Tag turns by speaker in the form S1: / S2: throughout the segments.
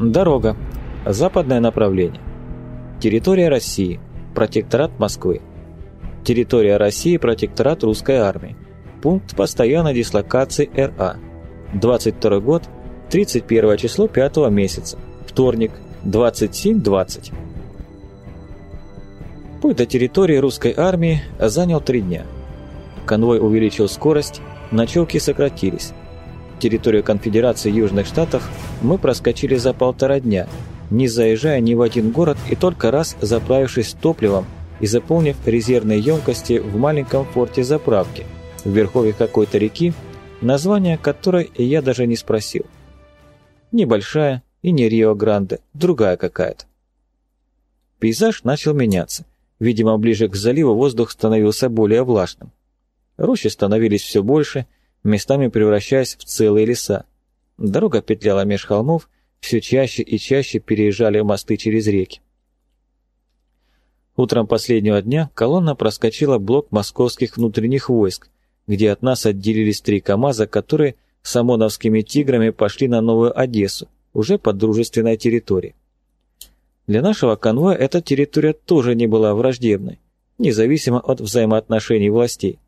S1: Дорога. Западное направление. Территория России. Протекторат Москвы. Территория России. Протекторат Русской армии. Пункт постоянной дислокации РА. 22 год. 31 число 5 месяца. Вторник. 27.20. Путь до территории русской армии занял три дня. Конвой увеличил скорость, ночевки сократились. Территорию конфедерации Южных Штатов мы проскочили за полтора дня, не заезжая ни в один город и только раз заправившись топливом и заполнив резервные емкости в маленьком форте заправки в верховье какой-то реки, название которой я даже не спросил. Небольшая и не Рио-Гранде, другая какая-то. Пейзаж начал меняться – Видимо, ближе к заливу воздух становился более влажным. Рощи становились все больше, местами превращаясь в целые леса. Дорога петляла меж холмов, все чаще и чаще переезжали мосты через реки. Утром последнего дня колонна проскочила блок московских внутренних войск, где от нас отделились три КАМАЗа, которые с ОМОНовскими «Тиграми» пошли на Новую Одессу, уже под дружественной территорией. Для нашего конвоя эта территория тоже не была враждебной, независимо от взаимоотношений властей.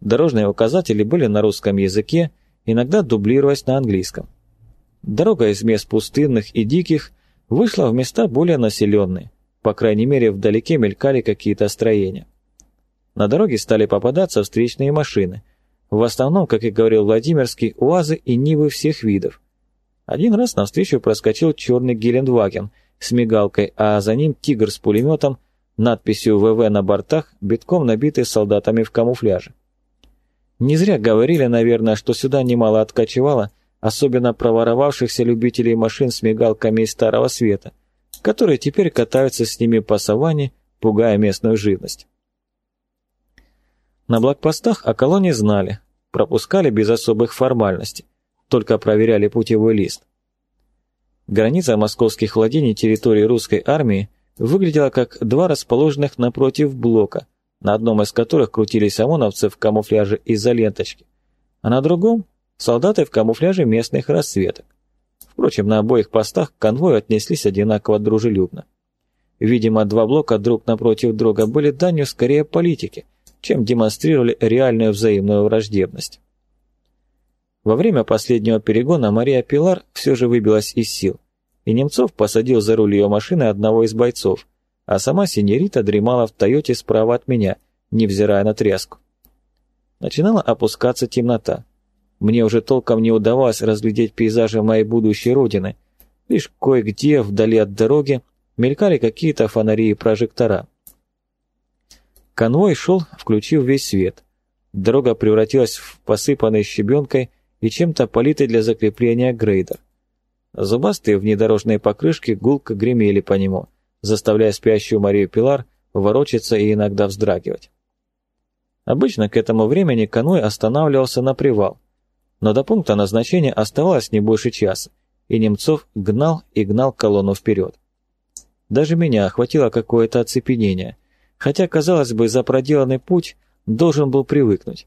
S1: Дорожные указатели были на русском языке, иногда дублируясь на английском. Дорога из мест пустынных и диких вышла в места более населенные, по крайней мере вдалеке мелькали какие-то строения. На дороге стали попадаться встречные машины, в основном, как и говорил Владимирский, УАЗы и Нивы всех видов. Один раз навстречу проскочил черный Гелендваген – с мигалкой, а за ним тигр с пулеметом, надписью ВВ на бортах, битком набитый солдатами в камуфляже. Не зря говорили, наверное, что сюда немало откачевало, особенно проворовавшихся любителей машин с мигалками из Старого Света, которые теперь катаются с ними по саванне, пугая местную живность. На блокпостах о колонии знали, пропускали без особых формальностей, только проверяли путевой лист. Граница московских владений территории русской армии выглядела как два расположенных напротив блока, на одном из которых крутились ОМОНовцы в камуфляже из-за а на другом – солдаты в камуфляже местных расцветок. Впрочем, на обоих постах к конвою отнеслись одинаково дружелюбно. Видимо, два блока друг напротив друга были данью скорее политики, чем демонстрировали реальную взаимную враждебность. Во время последнего перегона Мария Пилар все же выбилась из сил, и Немцов посадил за руль ее машины одного из бойцов, а сама синьорита дремала в Тойоте справа от меня, невзирая на тряску. Начинала опускаться темнота. Мне уже толком не удавалось разглядеть пейзажи моей будущей родины, лишь кое-где вдали от дороги мелькали какие-то фонари и прожектора. Конвой шел, включив весь свет. Дорога превратилась в посыпанный щебенкой и чем-то политый для закрепления грейдер. Зубастые внедорожные покрышки гулко гремели по нему, заставляя спящую Марию Пилар ворочаться и иногда вздрагивать. Обычно к этому времени конвой останавливался на привал, но до пункта назначения оставалось не больше часа, и Немцов гнал и гнал колонну вперед. Даже меня охватило какое-то оцепенение, хотя, казалось бы, за проделанный путь должен был привыкнуть.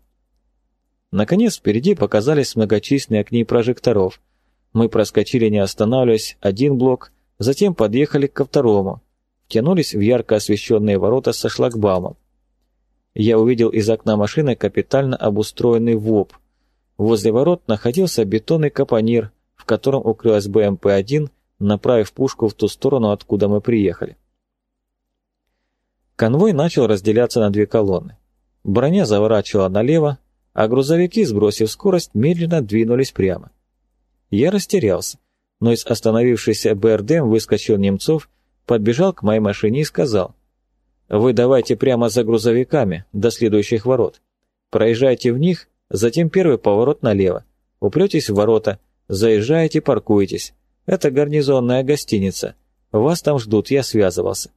S1: Наконец впереди показались многочисленные огни прожекторов. Мы проскочили, не останавливаясь, один блок, затем подъехали ко второму, втянулись в ярко освещенные ворота со шлагбаумом. Я увидел из окна машины капитально обустроенный ВОП. Возле ворот находился бетонный капонир, в котором укрылась БМП-1, направив пушку в ту сторону, откуда мы приехали. Конвой начал разделяться на две колонны. Броня заворачивала налево, а грузовики, сбросив скорость, медленно двинулись прямо. Я растерялся, но из остановившейся БРДМ выскочил Немцов, подбежал к моей машине и сказал, «Вы давайте прямо за грузовиками, до следующих ворот. Проезжайте в них, затем первый поворот налево, упретесь в ворота, заезжаете, паркуетесь. Это гарнизонная гостиница. Вас там ждут, я связывался.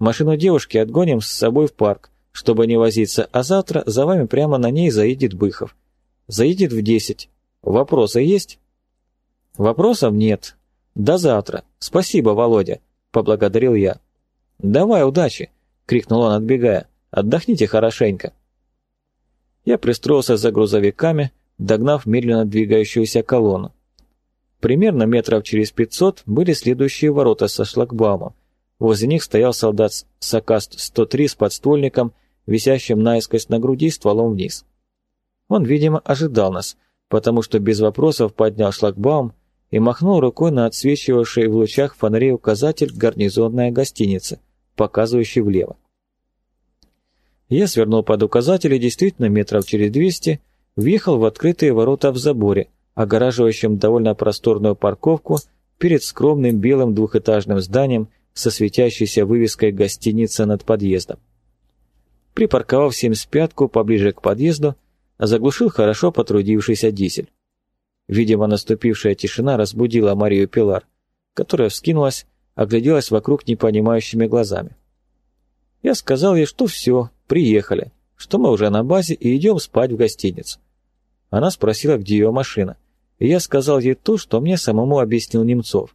S1: Машину девушки отгоним с собой в парк, чтобы не возиться, а завтра за вами прямо на ней заедет Быхов. Заедет в десять. Вопросы есть? Вопросов нет. До завтра. Спасибо, Володя, поблагодарил я. Давай, удачи, крикнул он, отбегая. Отдохните хорошенько. Я пристроился за грузовиками, догнав медленно двигающуюся колонну. Примерно метров через пятьсот были следующие ворота со шлагбаумом. Возле них стоял солдат Сакаст-103 с подствольником, висящим наискось на груди стволом вниз. Он, видимо, ожидал нас, потому что без вопросов поднял шлагбаум и махнул рукой на отсвечивавший в лучах фонарей указатель «Гарнизонная гостиница», показывающий влево. Я свернул под указатель и действительно метров через двести въехал в открытые ворота в заборе, огораживающим довольно просторную парковку перед скромным белым двухэтажным зданием со светящейся вывеской «Гостиница» над подъездом. Припарковав 75-ку поближе к подъезду, заглушил хорошо потрудившийся дизель. Видимо, наступившая тишина разбудила Марию Пилар, которая вскинулась, огляделась вокруг непонимающими глазами. Я сказал ей, что все, приехали, что мы уже на базе и идем спать в гостиницу. Она спросила, где ее машина и я сказал ей то, что мне самому объяснил Немцов.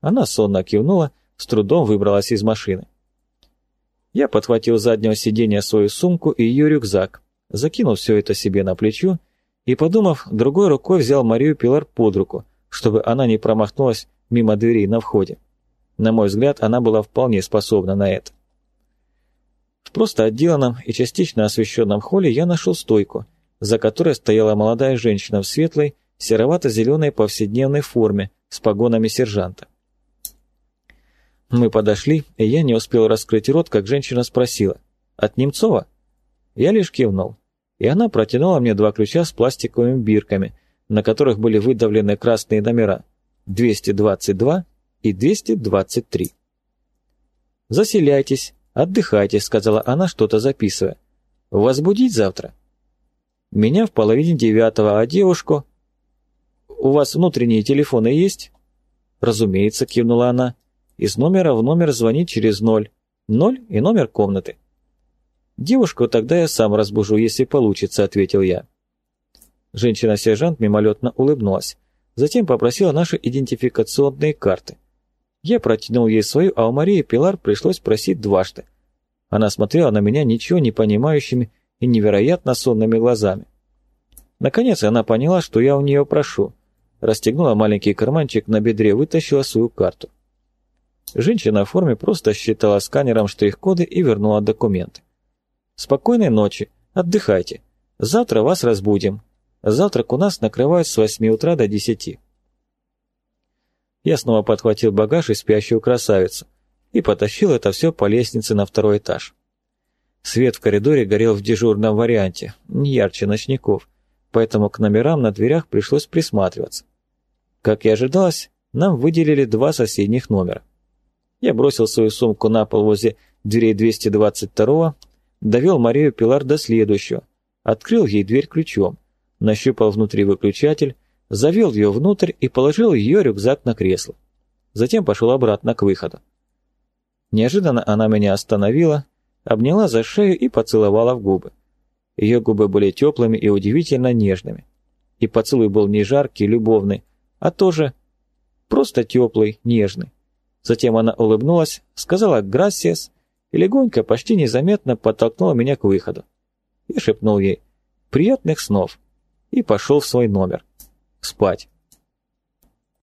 S1: Она сонно кивнула, с трудом выбралась из машины. Я подхватил заднего сиденья свою сумку и ее рюкзак, закинул все это себе на плечо и, подумав, другой рукой взял Марию Пилар под руку, чтобы она не промахнулась мимо дверей на входе. На мой взгляд, она была вполне способна на это. В просто отделанном и частично освещенном холле я нашел стойку, за которой стояла молодая женщина в светлой, серовато-зеленой повседневной форме с погонами сержанта. Мы подошли, и я не успел раскрыть рот, как женщина спросила. «От Немцова?» Я лишь кивнул, и она протянула мне два ключа с пластиковыми бирками, на которых были выдавлены красные номера 222 и 223. «Заселяйтесь, отдыхайте», — сказала она, что-то записывая. «Вас будить завтра?» Меня в половине девятого, а девушку «У вас внутренние телефоны есть?» «Разумеется», — кивнула она. «Из номера в номер звонить через ноль. Ноль и номер комнаты». «Девушку тогда я сам разбужу, если получится», — ответил я. Женщина-сержант мимолетно улыбнулась. Затем попросила наши идентификационные карты. Я протянул ей свою, а у Марии Пилар пришлось просить дважды. Она смотрела на меня ничего не понимающими и невероятно сонными глазами. Наконец она поняла, что я у нее прошу — расстегнула маленький карманчик на бедре, вытащила свою карту. Женщина в форме просто считала сканером штрих-коды и вернула документы. «Спокойной ночи, отдыхайте. Завтра вас разбудим. Завтрак у нас накрывают с 8 утра до 10». Я снова подхватил багаж и спящую красавицу и потащил это все по лестнице на второй этаж. Свет в коридоре горел в дежурном варианте, не ярче ночников, поэтому к номерам на дверях пришлось присматриваться. Как и ожидалось, нам выделили два соседних номера. Я бросил свою сумку на пол возле дверей 222-го, довел Марию Пилар до следующего, открыл ей дверь ключом, нащупал внутри выключатель, завел ее внутрь и положил ее рюкзак на кресло. Затем пошел обратно к выходу. Неожиданно она меня остановила, обняла за шею и поцеловала в губы. Ее губы были теплыми и удивительно нежными. И поцелуй был не жаркий, любовный, а тоже просто теплый, нежный. Затем она улыбнулась, сказала «грасиас» и легонько, почти незаметно подтолкнула меня к выходу. Я шепнул ей «приятных снов» и пошел в свой номер. Спать.